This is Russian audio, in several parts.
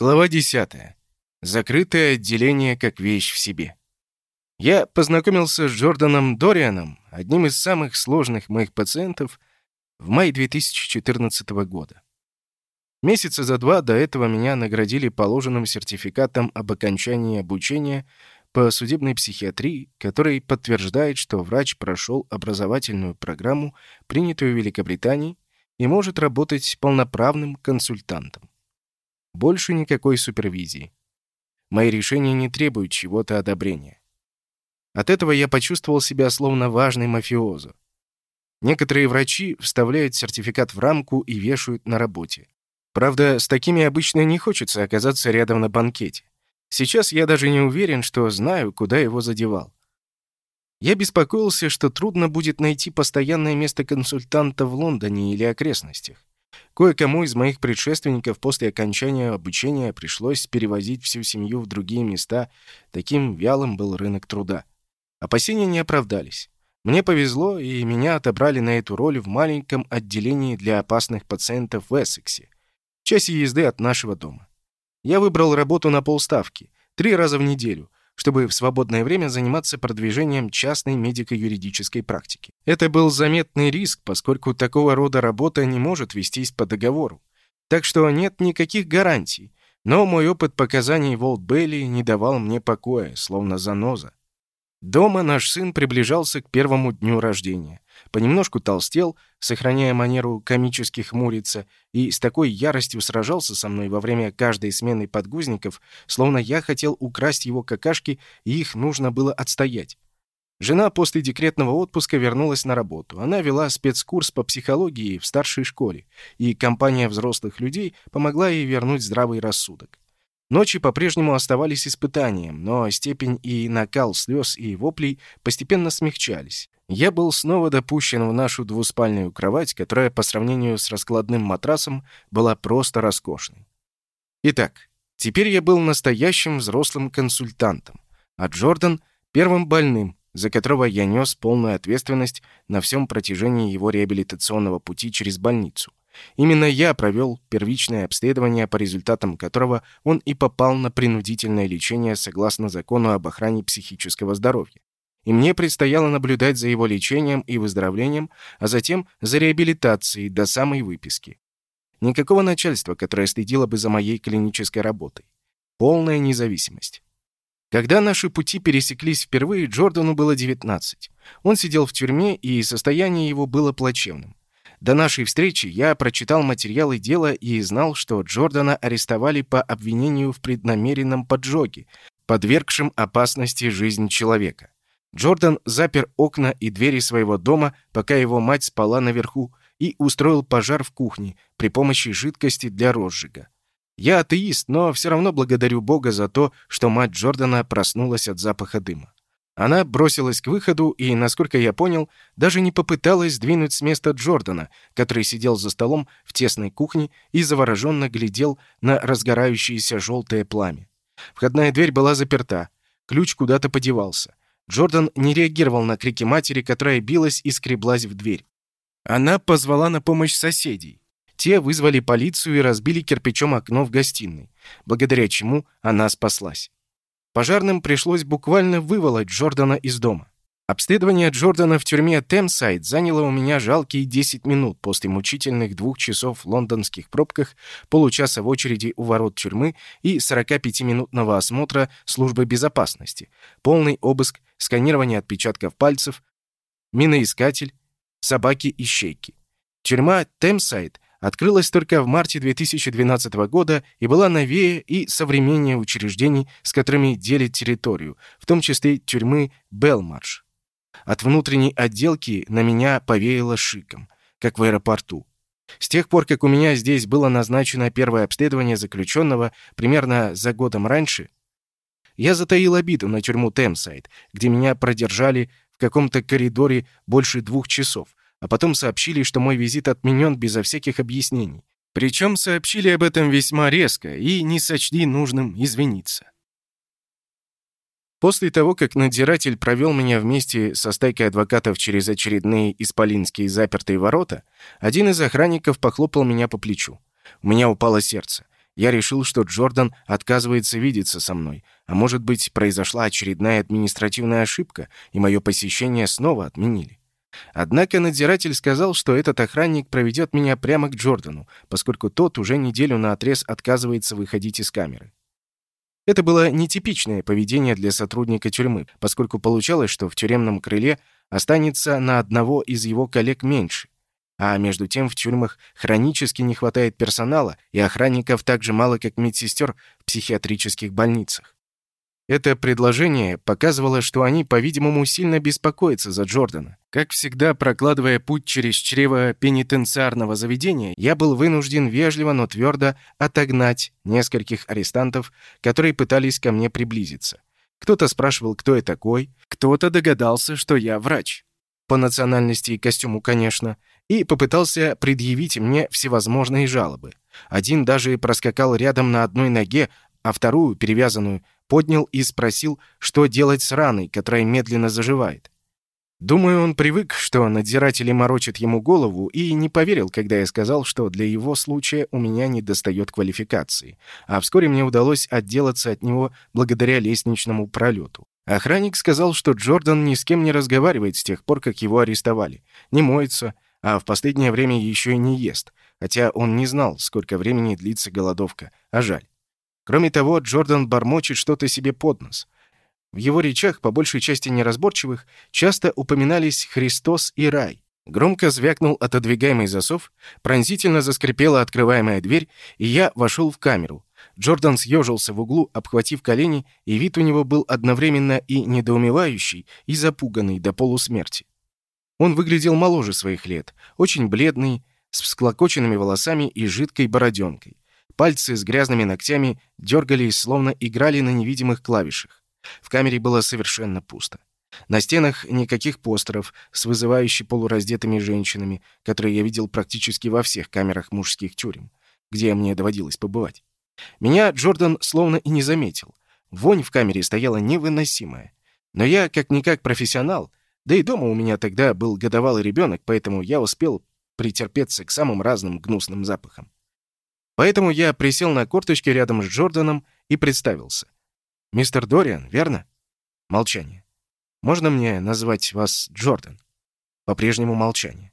Глава 10. Закрытое отделение как вещь в себе. Я познакомился с Джорданом Дорианом, одним из самых сложных моих пациентов, в мае 2014 года. Месяца за два до этого меня наградили положенным сертификатом об окончании обучения по судебной психиатрии, который подтверждает, что врач прошел образовательную программу, принятую в Великобритании, и может работать полноправным консультантом. Больше никакой супервизии. Мои решения не требуют чего-то одобрения. От этого я почувствовал себя словно важный мафиозо. Некоторые врачи вставляют сертификат в рамку и вешают на работе. Правда, с такими обычно не хочется оказаться рядом на банкете. Сейчас я даже не уверен, что знаю, куда его задевал. Я беспокоился, что трудно будет найти постоянное место консультанта в Лондоне или окрестностях. Кое-кому из моих предшественников после окончания обучения пришлось перевозить всю семью в другие места, таким вялым был рынок труда. Опасения не оправдались. Мне повезло, и меня отобрали на эту роль в маленьком отделении для опасных пациентов в Эссексе, в часе езды от нашего дома. Я выбрал работу на полставки, три раза в неделю, чтобы в свободное время заниматься продвижением частной медико-юридической практики. Это был заметный риск, поскольку такого рода работа не может вестись по договору. Так что нет никаких гарантий, но мой опыт показаний Волт Бейли не давал мне покоя, словно заноза. Дома наш сын приближался к первому дню рождения. Понемножку толстел, сохраняя манеру комически хмуриться, и с такой яростью сражался со мной во время каждой смены подгузников, словно я хотел украсть его какашки, и их нужно было отстоять. Жена после декретного отпуска вернулась на работу. Она вела спецкурс по психологии в старшей школе, и компания взрослых людей помогла ей вернуть здравый рассудок. Ночи по-прежнему оставались испытанием, но степень и накал слез и воплей постепенно смягчались. Я был снова допущен в нашу двуспальную кровать, которая по сравнению с раскладным матрасом была просто роскошной. Итак, теперь я был настоящим взрослым консультантом, а Джордан — первым больным, за которого я нес полную ответственность на всем протяжении его реабилитационного пути через больницу. Именно я провел первичное обследование, по результатам которого он и попал на принудительное лечение согласно закону об охране психического здоровья. И мне предстояло наблюдать за его лечением и выздоровлением, а затем за реабилитацией до самой выписки. Никакого начальства, которое следило бы за моей клинической работой. Полная независимость. Когда наши пути пересеклись впервые, Джордану было 19. Он сидел в тюрьме, и состояние его было плачевным. До нашей встречи я прочитал материалы дела и знал, что Джордана арестовали по обвинению в преднамеренном поджоге, подвергшем опасности жизнь человека. Джордан запер окна и двери своего дома, пока его мать спала наверху, и устроил пожар в кухне при помощи жидкости для розжига. Я атеист, но все равно благодарю Бога за то, что мать Джордана проснулась от запаха дыма. Она бросилась к выходу и, насколько я понял, даже не попыталась сдвинуть с места Джордана, который сидел за столом в тесной кухне и завороженно глядел на разгорающееся желтое пламя. Входная дверь была заперта, ключ куда-то подевался. Джордан не реагировал на крики матери, которая билась и скреблась в дверь. Она позвала на помощь соседей. Те вызвали полицию и разбили кирпичом окно в гостиной, благодаря чему она спаслась. Пожарным пришлось буквально выволоть Джордана из дома. Обследование Джордана в тюрьме Темсайд заняло у меня жалкие 10 минут после мучительных двух часов в лондонских пробках, получаса в очереди у ворот тюрьмы и 45-минутного осмотра службы безопасности, полный обыск, сканирование отпечатков пальцев, миноискатель, собаки и щейки. Тюрьма Темсайд открылась только в марте 2012 года и была новее и современнее учреждений, с которыми делит территорию, в том числе тюрьмы Белмарш. От внутренней отделки на меня повеяло шиком, как в аэропорту. С тех пор, как у меня здесь было назначено первое обследование заключенного примерно за годом раньше, я затаил обиду на тюрьму Темсайд, где меня продержали в каком-то коридоре больше двух часов, а потом сообщили, что мой визит отменен безо всяких объяснений. Причем сообщили об этом весьма резко и не сочли нужным извиниться. После того, как надзиратель провел меня вместе со стайкой адвокатов через очередные исполинские запертые ворота, один из охранников похлопал меня по плечу. У меня упало сердце. Я решил, что Джордан отказывается видеться со мной, а может быть, произошла очередная административная ошибка, и мое посещение снова отменили. Однако надзиратель сказал, что этот охранник проведет меня прямо к Джордану, поскольку тот уже неделю наотрез отказывается выходить из камеры. Это было нетипичное поведение для сотрудника тюрьмы, поскольку получалось, что в тюремном крыле останется на одного из его коллег меньше. А между тем в тюрьмах хронически не хватает персонала, и охранников так же мало, как медсестер в психиатрических больницах. Это предложение показывало, что они, по-видимому, сильно беспокоятся за Джордана. Как всегда, прокладывая путь через чрево пенитенциарного заведения, я был вынужден вежливо, но твердо отогнать нескольких арестантов, которые пытались ко мне приблизиться. Кто-то спрашивал, кто я такой, кто-то догадался, что я врач. По национальности и костюму, конечно, и попытался предъявить мне всевозможные жалобы. Один даже проскакал рядом на одной ноге, а вторую, перевязанную, поднял и спросил, что делать с раной, которая медленно заживает. Думаю, он привык, что надзиратели морочат ему голову, и не поверил, когда я сказал, что для его случая у меня недостает квалификации, а вскоре мне удалось отделаться от него благодаря лестничному пролету. Охранник сказал, что Джордан ни с кем не разговаривает с тех пор, как его арестовали, не моется, а в последнее время еще и не ест, хотя он не знал, сколько времени длится голодовка, а жаль. Кроме того, Джордан бормочет что-то себе под нос. В его речах, по большей части неразборчивых, часто упоминались Христос и рай. Громко звякнул отодвигаемый засов, пронзительно заскрипела открываемая дверь, и я вошел в камеру. Джордан съежился в углу, обхватив колени, и вид у него был одновременно и недоумевающий, и запуганный до полусмерти. Он выглядел моложе своих лет, очень бледный, с всклокоченными волосами и жидкой бороденкой. Пальцы с грязными ногтями дергались, словно играли на невидимых клавишах. В камере было совершенно пусто. На стенах никаких постеров с вызывающими полураздетыми женщинами, которые я видел практически во всех камерах мужских тюрем, где мне доводилось побывать. Меня Джордан словно и не заметил. Вонь в камере стояла невыносимая. Но я, как-никак профессионал, да и дома у меня тогда был годовалый ребенок, поэтому я успел претерпеться к самым разным гнусным запахам. Поэтому я присел на корточки рядом с Джорданом и представился. «Мистер Дориан, верно?» Молчание. «Можно мне назвать вас Джордан?» По-прежнему молчание.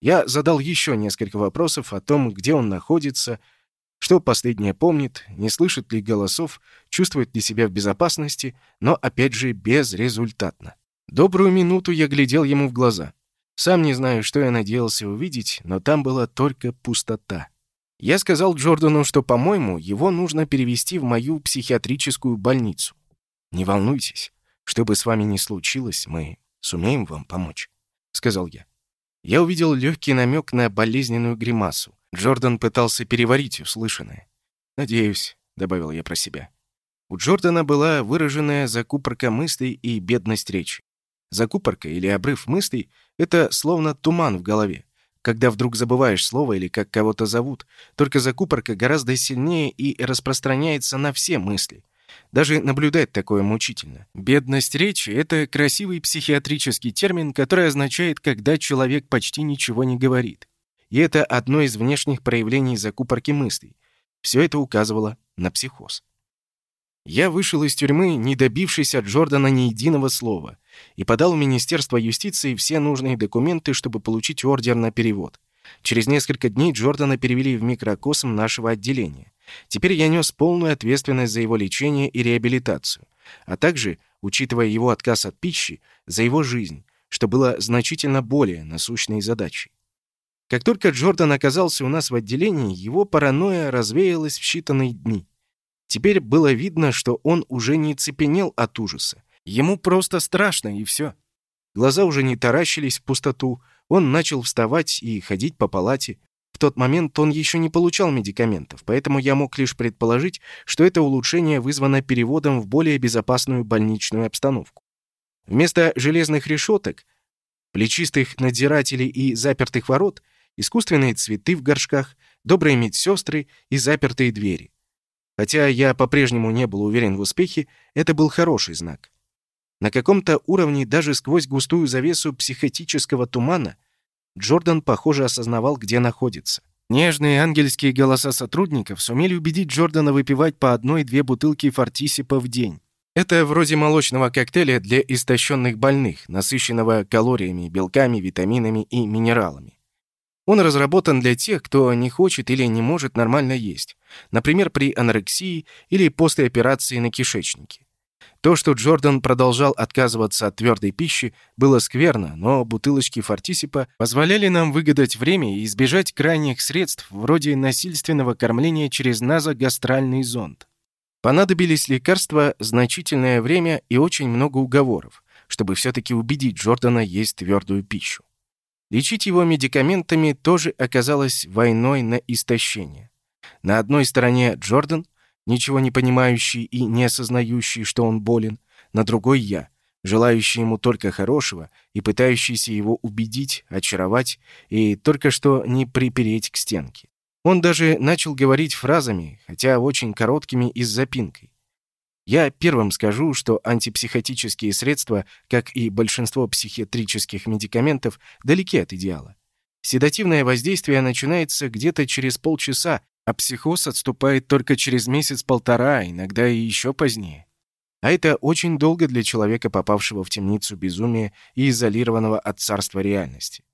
Я задал еще несколько вопросов о том, где он находится, что последнее помнит, не слышит ли голосов, чувствует ли себя в безопасности, но, опять же, безрезультатно. Добрую минуту я глядел ему в глаза. Сам не знаю, что я надеялся увидеть, но там была только пустота. Я сказал Джордану, что, по-моему, его нужно перевести в мою психиатрическую больницу. «Не волнуйтесь, что бы с вами ни случилось, мы сумеем вам помочь», — сказал я. Я увидел легкий намек на болезненную гримасу. Джордан пытался переварить услышанное. «Надеюсь», — добавил я про себя. У Джордана была выраженная закупорка мыслей и бедность речи. Закупорка или обрыв мыслей — это словно туман в голове, когда вдруг забываешь слово или как кого-то зовут. Только закупорка гораздо сильнее и распространяется на все мысли. Даже наблюдать такое мучительно. Бедность речи — это красивый психиатрический термин, который означает, когда человек почти ничего не говорит. И это одно из внешних проявлений закупорки мыслей. Все это указывало на психоз. Я вышел из тюрьмы, не добившись от Джордана ни единого слова, и подал в Министерство юстиции все нужные документы, чтобы получить ордер на перевод. Через несколько дней Джордана перевели в микрокосм нашего отделения. Теперь я нес полную ответственность за его лечение и реабилитацию, а также, учитывая его отказ от пищи, за его жизнь, что было значительно более насущной задачей. Как только Джордан оказался у нас в отделении, его паранойя развеялась в считанные дни. Теперь было видно, что он уже не цепенел от ужаса. Ему просто страшно, и все. Глаза уже не таращились в пустоту, он начал вставать и ходить по палате. В тот момент он еще не получал медикаментов, поэтому я мог лишь предположить, что это улучшение вызвано переводом в более безопасную больничную обстановку. Вместо железных решеток, плечистых надзирателей и запертых ворот, искусственные цветы в горшках, добрые медсестры и запертые двери. Хотя я по-прежнему не был уверен в успехе, это был хороший знак. На каком-то уровне, даже сквозь густую завесу психотического тумана, Джордан, похоже, осознавал, где находится. Нежные ангельские голоса сотрудников сумели убедить Джордана выпивать по одной-две бутылки фортисипа в день. Это вроде молочного коктейля для истощенных больных, насыщенного калориями, белками, витаминами и минералами. Он разработан для тех, кто не хочет или не может нормально есть, например, при анорексии или после операции на кишечнике. То, что Джордан продолжал отказываться от твердой пищи, было скверно, но бутылочки фортисипа позволяли нам выгадать время и избежать крайних средств вроде насильственного кормления через назогастральный зонд. Понадобились лекарства, значительное время и очень много уговоров, чтобы все-таки убедить Джордана есть твердую пищу. Лечить его медикаментами тоже оказалось войной на истощение. На одной стороне Джордан, ничего не понимающий и не осознающий, что он болен, на другой я, желающий ему только хорошего и пытающийся его убедить, очаровать и только что не припереть к стенке. Он даже начал говорить фразами, хотя очень короткими и с запинкой. Я первым скажу, что антипсихотические средства, как и большинство психиатрических медикаментов, далеки от идеала. Седативное воздействие начинается где-то через полчаса а психоз отступает только через месяц-полтора, иногда и еще позднее. А это очень долго для человека, попавшего в темницу безумия и изолированного от царства реальности.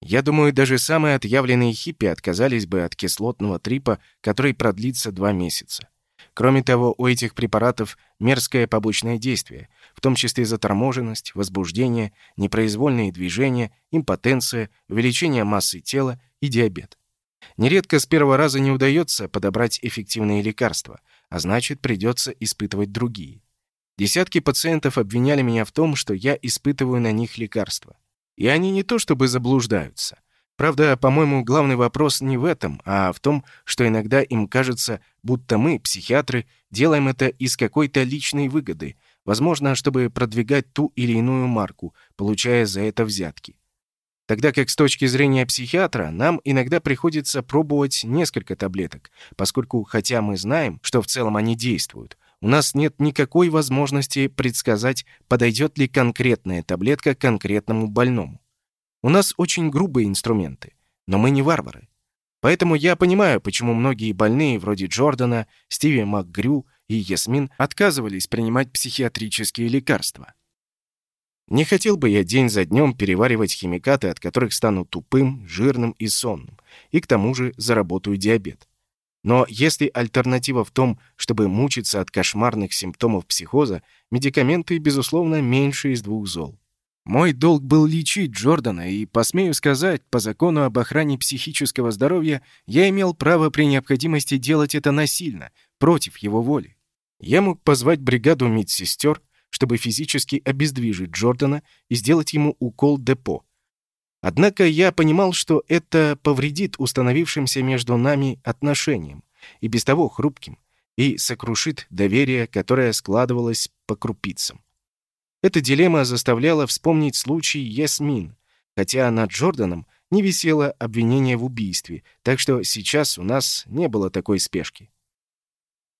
Я думаю, даже самые отъявленные хиппи отказались бы от кислотного трипа, который продлится два месяца. Кроме того, у этих препаратов мерзкое побочное действие, в том числе заторможенность, возбуждение, непроизвольные движения, импотенция, увеличение массы тела и диабет. Нередко с первого раза не удается подобрать эффективные лекарства, а значит, придется испытывать другие. Десятки пациентов обвиняли меня в том, что я испытываю на них лекарства. И они не то чтобы заблуждаются. Правда, по-моему, главный вопрос не в этом, а в том, что иногда им кажется, будто мы, психиатры, делаем это из какой-то личной выгоды, возможно, чтобы продвигать ту или иную марку, получая за это взятки. Тогда как с точки зрения психиатра нам иногда приходится пробовать несколько таблеток, поскольку, хотя мы знаем, что в целом они действуют, у нас нет никакой возможности предсказать, подойдет ли конкретная таблетка конкретному больному. У нас очень грубые инструменты, но мы не варвары. Поэтому я понимаю, почему многие больные, вроде Джордана, Стиви МакГрю и Ясмин, отказывались принимать психиатрические лекарства. Не хотел бы я день за днем переваривать химикаты, от которых стану тупым, жирным и сонным, и к тому же заработаю диабет. Но если альтернатива в том, чтобы мучиться от кошмарных симптомов психоза, медикаменты, безусловно, меньше из двух зол. Мой долг был лечить Джордана, и, посмею сказать, по закону об охране психического здоровья, я имел право при необходимости делать это насильно, против его воли. Я мог позвать бригаду медсестер, чтобы физически обездвижить Джордана и сделать ему укол депо. Однако я понимал, что это повредит установившимся между нами отношениям, и без того хрупким, и сокрушит доверие, которое складывалось по крупицам. Эта дилемма заставляла вспомнить случай Ясмин, хотя над Джорданом не висело обвинение в убийстве, так что сейчас у нас не было такой спешки.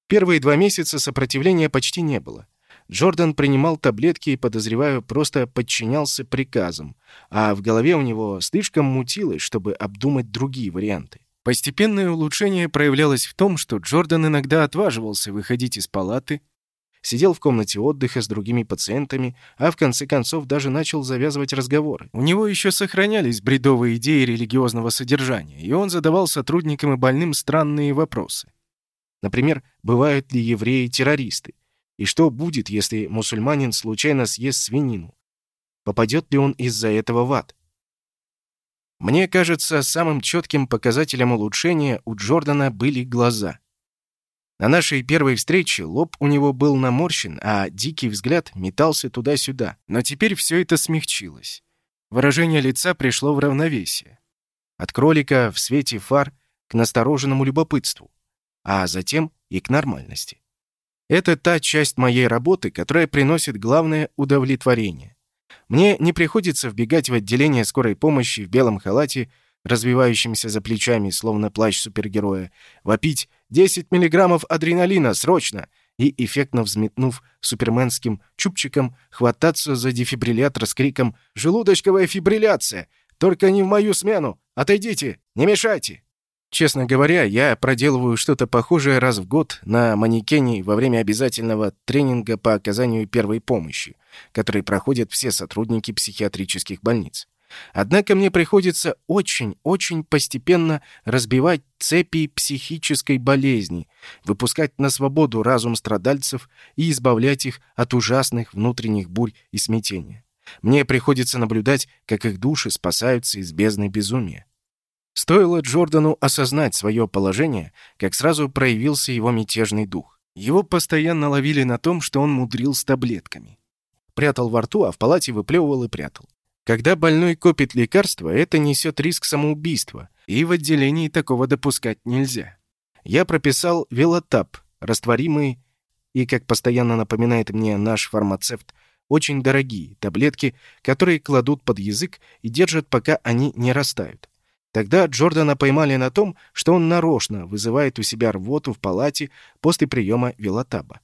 Первые два месяца сопротивления почти не было. Джордан принимал таблетки и, подозреваю, просто подчинялся приказам, а в голове у него слишком мутилось, чтобы обдумать другие варианты. Постепенное улучшение проявлялось в том, что Джордан иногда отваживался выходить из палаты, сидел в комнате отдыха с другими пациентами, а в конце концов даже начал завязывать разговоры. У него еще сохранялись бредовые идеи религиозного содержания, и он задавал сотрудникам и больным странные вопросы. Например, бывают ли евреи террористы? И что будет, если мусульманин случайно съест свинину? Попадет ли он из-за этого в ад? Мне кажется, самым четким показателем улучшения у Джордана были глаза. На нашей первой встрече лоб у него был наморщен, а дикий взгляд метался туда-сюда. Но теперь все это смягчилось. Выражение лица пришло в равновесие. От кролика в свете фар к настороженному любопытству, а затем и к нормальности. Это та часть моей работы, которая приносит главное удовлетворение. Мне не приходится вбегать в отделение скорой помощи в белом халате, развивающемся за плечами, словно плащ супергероя, вопить «10 миллиграммов адреналина, срочно!» и, эффектно взметнув суперменским чубчиком, хвататься за дефибриллятор с криком «Желудочковая фибрилляция! Только не в мою смену! Отойдите! Не мешайте!» Честно говоря, я проделываю что-то похожее раз в год на манекене во время обязательного тренинга по оказанию первой помощи, который проходят все сотрудники психиатрических больниц. Однако мне приходится очень-очень постепенно разбивать цепи психической болезни, выпускать на свободу разум страдальцев и избавлять их от ужасных внутренних бурь и смятения. Мне приходится наблюдать, как их души спасаются из бездны безумия. Стоило Джордану осознать свое положение, как сразу проявился его мятежный дух. Его постоянно ловили на том, что он мудрил с таблетками. Прятал во рту, а в палате выплевывал и прятал. Когда больной копит лекарства, это несет риск самоубийства, и в отделении такого допускать нельзя. Я прописал велотап, растворимый и, как постоянно напоминает мне наш фармацевт, очень дорогие таблетки, которые кладут под язык и держат, пока они не растают. Тогда Джордана поймали на том, что он нарочно вызывает у себя рвоту в палате после приема велотаба.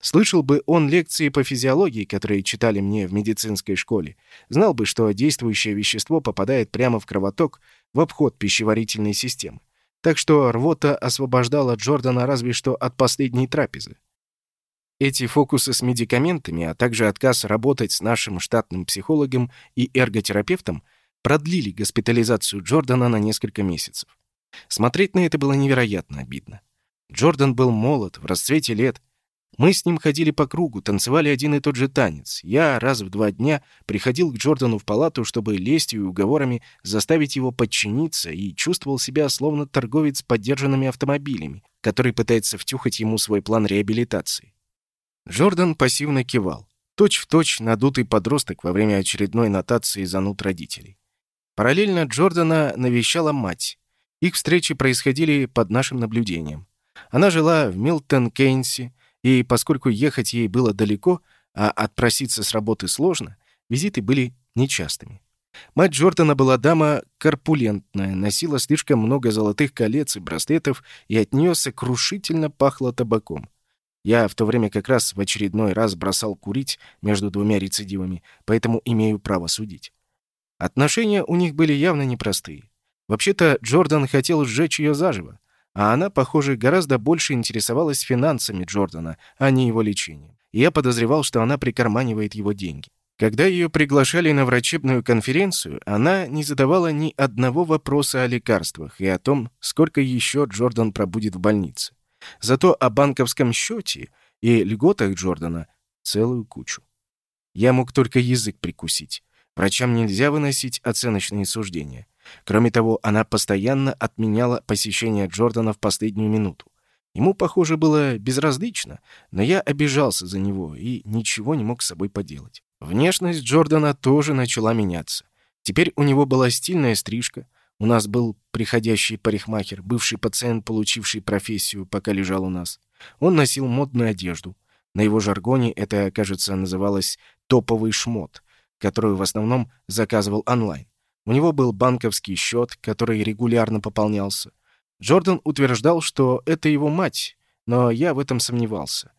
Слышал бы он лекции по физиологии, которые читали мне в медицинской школе, знал бы, что действующее вещество попадает прямо в кровоток в обход пищеварительной системы. Так что рвота освобождала Джордана разве что от последней трапезы. Эти фокусы с медикаментами, а также отказ работать с нашим штатным психологом и эрготерапевтом продлили госпитализацию Джордана на несколько месяцев. Смотреть на это было невероятно обидно. Джордан был молод, в расцвете лет, мы с ним ходили по кругу, танцевали один и тот же танец. Я раз в два дня приходил к Джордану в палату, чтобы лестью и уговорами заставить его подчиниться, и чувствовал себя словно торговец подержанными автомобилями, который пытается втюхать ему свой план реабилитации. Джордан пассивно кивал. Точь-в-точь точь надутый подросток во время очередной нотации зануд родителей. Параллельно Джордана навещала мать. Их встречи происходили под нашим наблюдением. Она жила в Милтон-Кейнсе, и поскольку ехать ей было далеко, а отпроситься с работы сложно, визиты были нечастыми. Мать Джордана была дама корпулентная, носила слишком много золотых колец и браслетов, и от нее сокрушительно пахло табаком. Я в то время как раз в очередной раз бросал курить между двумя рецидивами, поэтому имею право судить. Отношения у них были явно непростые. Вообще-то Джордан хотел сжечь ее заживо, а она, похоже, гораздо больше интересовалась финансами Джордана, а не его лечением. Я подозревал, что она прикарманивает его деньги. Когда ее приглашали на врачебную конференцию, она не задавала ни одного вопроса о лекарствах и о том, сколько еще Джордан пробудет в больнице. Зато о банковском счете и льготах Джордана целую кучу. Я мог только язык прикусить. Врачам нельзя выносить оценочные суждения. Кроме того, она постоянно отменяла посещение Джордана в последнюю минуту. Ему, похоже, было безразлично, но я обижался за него и ничего не мог с собой поделать. Внешность Джордана тоже начала меняться. Теперь у него была стильная стрижка. У нас был приходящий парикмахер, бывший пациент, получивший профессию, пока лежал у нас. Он носил модную одежду. На его жаргоне это, кажется, называлось «топовый шмот», которую в основном заказывал онлайн. У него был банковский счет, который регулярно пополнялся. Джордан утверждал, что это его мать, но я в этом сомневался.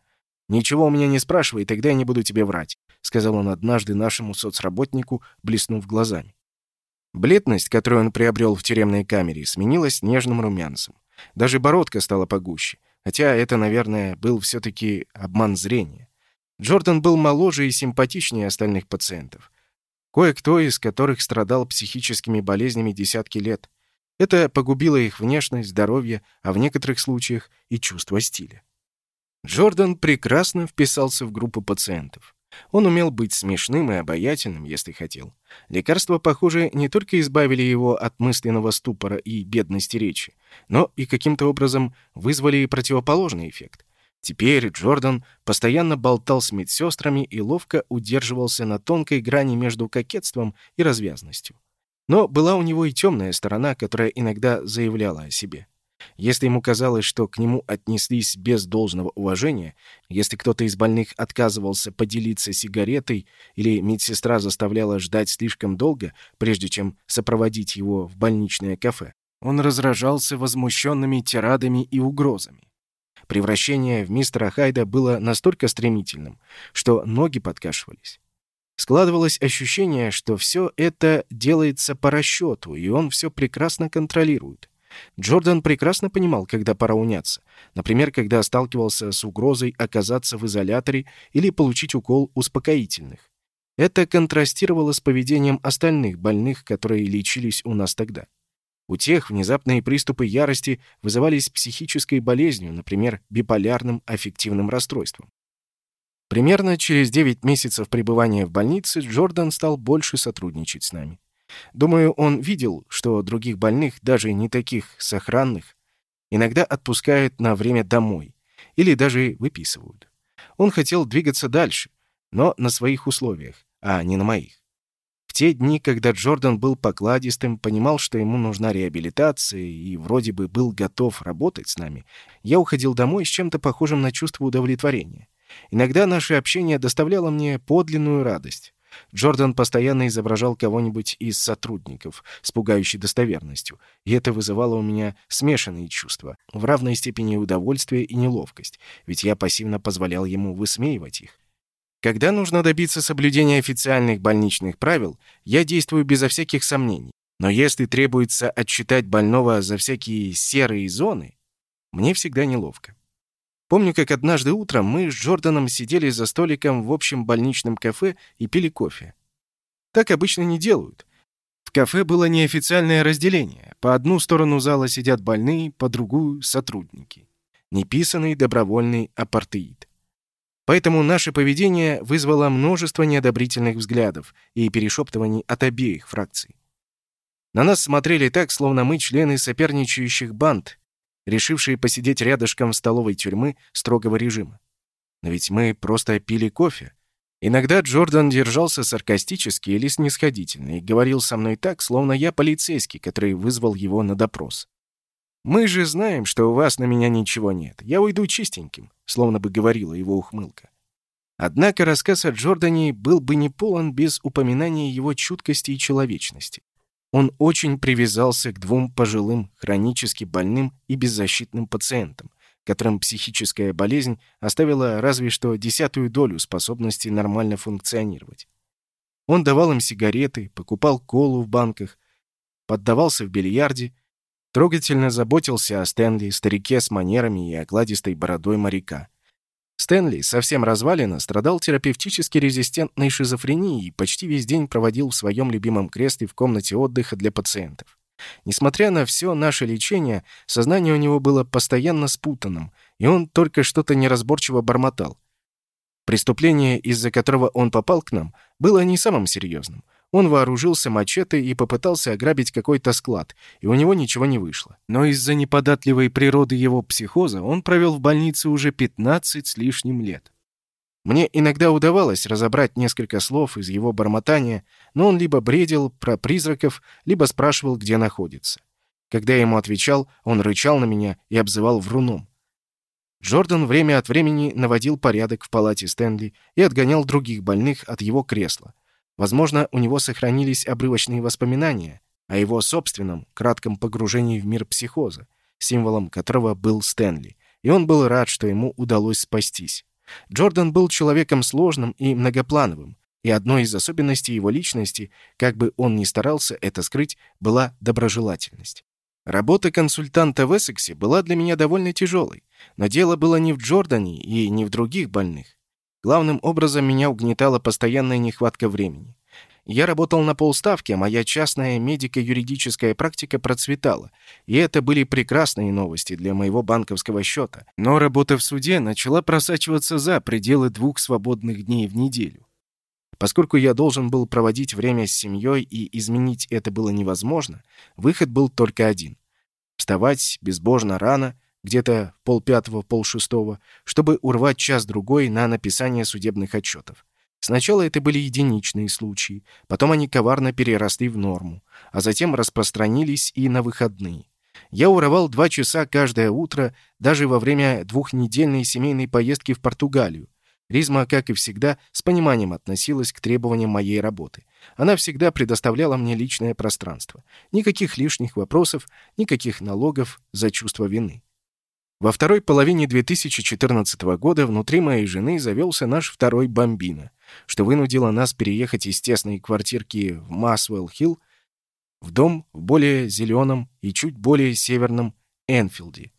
«Ничего у меня не спрашивай, тогда я не буду тебе врать», — сказал он однажды нашему соцработнику, блеснув глазами. Бледность, которую он приобрел в тюремной камере, сменилась нежным румянцем. Даже бородка стала погуще, хотя это, наверное, был все-таки обман зрения. Джордан был моложе и симпатичнее остальных пациентов кое-кто из которых страдал психическими болезнями десятки лет. Это погубило их внешность, здоровье, а в некоторых случаях и чувство стиля. Джордан прекрасно вписался в группу пациентов. Он умел быть смешным и обаятельным, если хотел. Лекарства, похоже, не только избавили его от мысленного ступора и бедности речи, но и каким-то образом вызвали противоположный эффект. Теперь Джордан постоянно болтал с медсестрами и ловко удерживался на тонкой грани между кокетством и развязностью. Но была у него и темная сторона, которая иногда заявляла о себе. Если ему казалось, что к нему отнеслись без должного уважения, если кто-то из больных отказывался поделиться сигаретой или медсестра заставляла ждать слишком долго, прежде чем сопроводить его в больничное кафе, он разражался возмущенными тирадами и угрозами. Превращение в мистера Хайда было настолько стремительным, что ноги подкашивались. Складывалось ощущение, что все это делается по расчету, и он все прекрасно контролирует. Джордан прекрасно понимал, когда пора уняться. Например, когда сталкивался с угрозой оказаться в изоляторе или получить укол успокоительных. Это контрастировало с поведением остальных больных, которые лечились у нас тогда. У тех внезапные приступы ярости вызывались психической болезнью, например, биполярным аффективным расстройством. Примерно через 9 месяцев пребывания в больнице Джордан стал больше сотрудничать с нами. Думаю, он видел, что других больных, даже не таких сохранных, иногда отпускают на время домой или даже выписывают. Он хотел двигаться дальше, но на своих условиях, а не на моих. Те дни, когда Джордан был покладистым, понимал, что ему нужна реабилитация и вроде бы был готов работать с нами, я уходил домой с чем-то похожим на чувство удовлетворения. Иногда наше общение доставляло мне подлинную радость. Джордан постоянно изображал кого-нибудь из сотрудников с пугающей достоверностью, и это вызывало у меня смешанные чувства, в равной степени удовольствие и неловкость, ведь я пассивно позволял ему высмеивать их. Когда нужно добиться соблюдения официальных больничных правил, я действую безо всяких сомнений. Но если требуется отчитать больного за всякие серые зоны, мне всегда неловко. Помню, как однажды утром мы с Джорданом сидели за столиком в общем больничном кафе и пили кофе. Так обычно не делают. В кафе было неофициальное разделение. По одну сторону зала сидят больные, по другую — сотрудники. Неписанный добровольный апартеид. Поэтому наше поведение вызвало множество неодобрительных взглядов и перешептываний от обеих фракций. На нас смотрели так, словно мы члены соперничающих банд, решившие посидеть рядышком в столовой тюрьмы строгого режима. Но ведь мы просто пили кофе. Иногда Джордан держался саркастически или снисходительно и говорил со мной так, словно я полицейский, который вызвал его на допрос. «Мы же знаем, что у вас на меня ничего нет. Я уйду чистеньким», словно бы говорила его ухмылка. Однако рассказ о Джордане был бы не полон без упоминания его чуткости и человечности. Он очень привязался к двум пожилым, хронически больным и беззащитным пациентам, которым психическая болезнь оставила разве что десятую долю способности нормально функционировать. Он давал им сигареты, покупал колу в банках, поддавался в бильярде, трогательно заботился о Стэнли, старике с манерами и окладистой бородой моряка — Стэнли, совсем развалина, страдал терапевтически резистентной шизофренией и почти весь день проводил в своем любимом кресле в комнате отдыха для пациентов. Несмотря на все наше лечение, сознание у него было постоянно спутанным, и он только что-то неразборчиво бормотал. Преступление, из-за которого он попал к нам, было не самым серьезным. Он вооружился мачете и попытался ограбить какой-то склад, и у него ничего не вышло. Но из-за неподатливой природы его психоза он провел в больнице уже 15 с лишним лет. Мне иногда удавалось разобрать несколько слов из его бормотания, но он либо бредил про призраков, либо спрашивал, где находится. Когда я ему отвечал, он рычал на меня и обзывал вруном. Джордан время от времени наводил порядок в палате Стэнли и отгонял других больных от его кресла, Возможно, у него сохранились обрывочные воспоминания о его собственном кратком погружении в мир психоза, символом которого был Стэнли, и он был рад, что ему удалось спастись. Джордан был человеком сложным и многоплановым, и одной из особенностей его личности, как бы он ни старался это скрыть, была доброжелательность. Работа консультанта в Эссексе была для меня довольно тяжелой, но дело было не в Джордане и не в других больных. Главным образом меня угнетала постоянная нехватка времени. Я работал на полставки, а моя частная медико-юридическая практика процветала, и это были прекрасные новости для моего банковского счета. Но работа в суде начала просачиваться за пределы двух свободных дней в неделю. Поскольку я должен был проводить время с семьей и изменить это было невозможно, выход был только один. Вставать безбожно рано — где-то полпятого, полшестого, чтобы урвать час-другой на написание судебных отчетов. Сначала это были единичные случаи, потом они коварно переросли в норму, а затем распространились и на выходные. Я урывал два часа каждое утро, даже во время двухнедельной семейной поездки в Португалию. Ризма, как и всегда, с пониманием относилась к требованиям моей работы. Она всегда предоставляла мне личное пространство. Никаких лишних вопросов, никаких налогов за чувство вины. Во второй половине 2014 года внутри моей жены завелся наш второй бомбина, что вынудило нас переехать из тесной квартирки в Масвелл-Хилл в дом в более зеленом и чуть более северном Энфилде.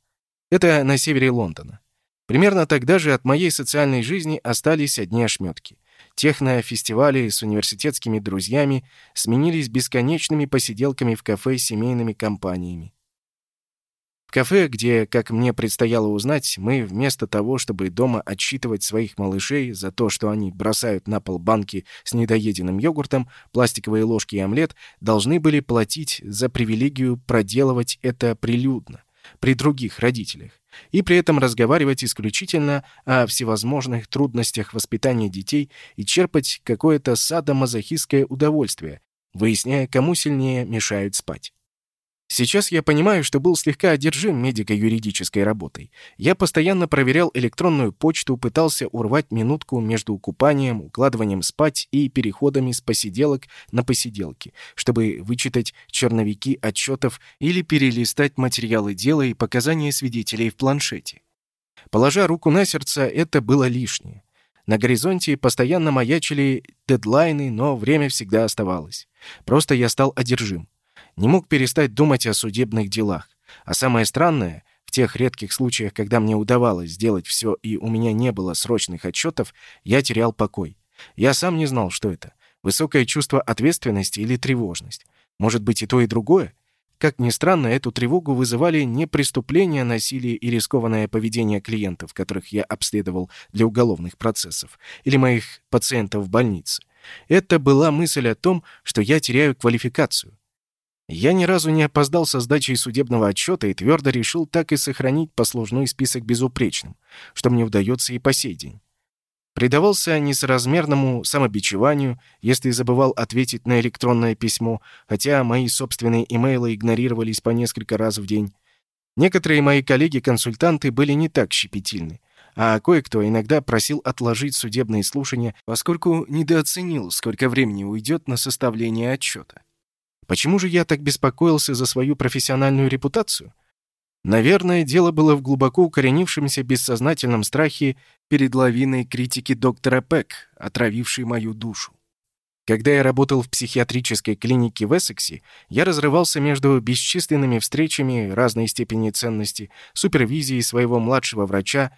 Это на севере Лондона. Примерно тогда же от моей социальной жизни остались одни ошметки. Технофестивали с университетскими друзьями сменились бесконечными посиделками в кафе с семейными компаниями. Кафе, где, как мне предстояло узнать, мы вместо того, чтобы дома отсчитывать своих малышей за то, что они бросают на пол банки с недоеденным йогуртом, пластиковые ложки и омлет, должны были платить за привилегию проделывать это прилюдно, при других родителях, и при этом разговаривать исключительно о всевозможных трудностях воспитания детей и черпать какое-то садомазохистское удовольствие, выясняя, кому сильнее мешают спать. Сейчас я понимаю, что был слегка одержим медико-юридической работой. Я постоянно проверял электронную почту, пытался урвать минутку между купанием, укладыванием спать и переходами с посиделок на посиделки, чтобы вычитать черновики отчетов или перелистать материалы дела и показания свидетелей в планшете. Положа руку на сердце, это было лишнее. На горизонте постоянно маячили дедлайны, но время всегда оставалось. Просто я стал одержим не мог перестать думать о судебных делах. А самое странное, в тех редких случаях, когда мне удавалось сделать все и у меня не было срочных отчетов, я терял покой. Я сам не знал, что это. Высокое чувство ответственности или тревожность. Может быть и то, и другое? Как ни странно, эту тревогу вызывали не преступления, насилие и рискованное поведение клиентов, которых я обследовал для уголовных процессов, или моих пациентов в больнице. Это была мысль о том, что я теряю квалификацию. Я ни разу не опоздал со сдачей судебного отчета и твердо решил так и сохранить послужной список безупречным, что мне удается и по сей день. Предавался несоразмерному самобичеванию, если забывал ответить на электронное письмо, хотя мои собственные имейлы игнорировались по несколько раз в день. Некоторые мои коллеги-консультанты были не так щепетильны, а кое-кто иногда просил отложить судебные слушания, поскольку недооценил, сколько времени уйдет на составление отчета. Почему же я так беспокоился за свою профессиональную репутацию? Наверное, дело было в глубоко укоренившемся бессознательном страхе перед лавиной критики доктора Пэк, отравившей мою душу. Когда я работал в психиатрической клинике в Эссексе, я разрывался между бесчисленными встречами разной степени ценности, супервизией своего младшего врача,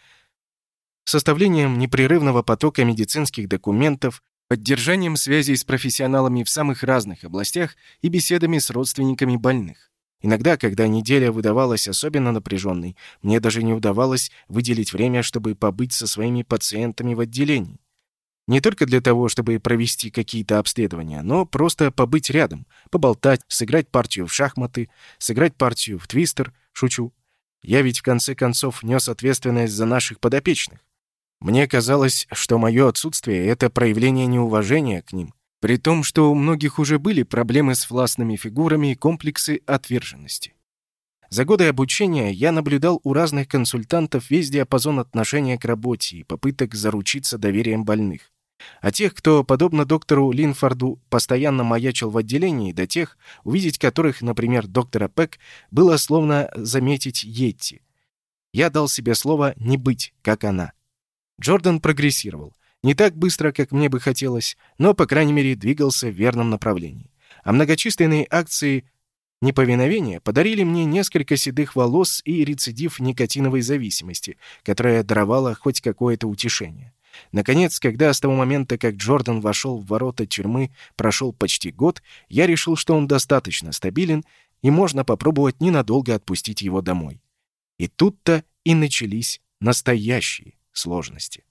составлением непрерывного потока медицинских документов, поддержанием связей с профессионалами в самых разных областях и беседами с родственниками больных. Иногда, когда неделя выдавалась особенно напряженной, мне даже не удавалось выделить время, чтобы побыть со своими пациентами в отделении. Не только для того, чтобы провести какие-то обследования, но просто побыть рядом, поболтать, сыграть партию в шахматы, сыграть партию в твистер, шучу. Я ведь в конце концов нес ответственность за наших подопечных. Мне казалось, что мое отсутствие — это проявление неуважения к ним, при том, что у многих уже были проблемы с властными фигурами и комплексы отверженности. За годы обучения я наблюдал у разных консультантов весь диапазон отношения к работе и попыток заручиться доверием больных. А тех, кто, подобно доктору Линфорду, постоянно маячил в отделении, до тех, увидеть которых, например, доктора Пэк, было словно заметить Йетти. Я дал себе слово не быть, как она. Джордан прогрессировал. Не так быстро, как мне бы хотелось, но, по крайней мере, двигался в верном направлении. А многочисленные акции неповиновения подарили мне несколько седых волос и рецидив никотиновой зависимости, которая даровала хоть какое-то утешение. Наконец, когда с того момента, как Джордан вошел в ворота тюрьмы, прошел почти год, я решил, что он достаточно стабилен, и можно попробовать ненадолго отпустить его домой. И тут-то и начались настоящие сложности.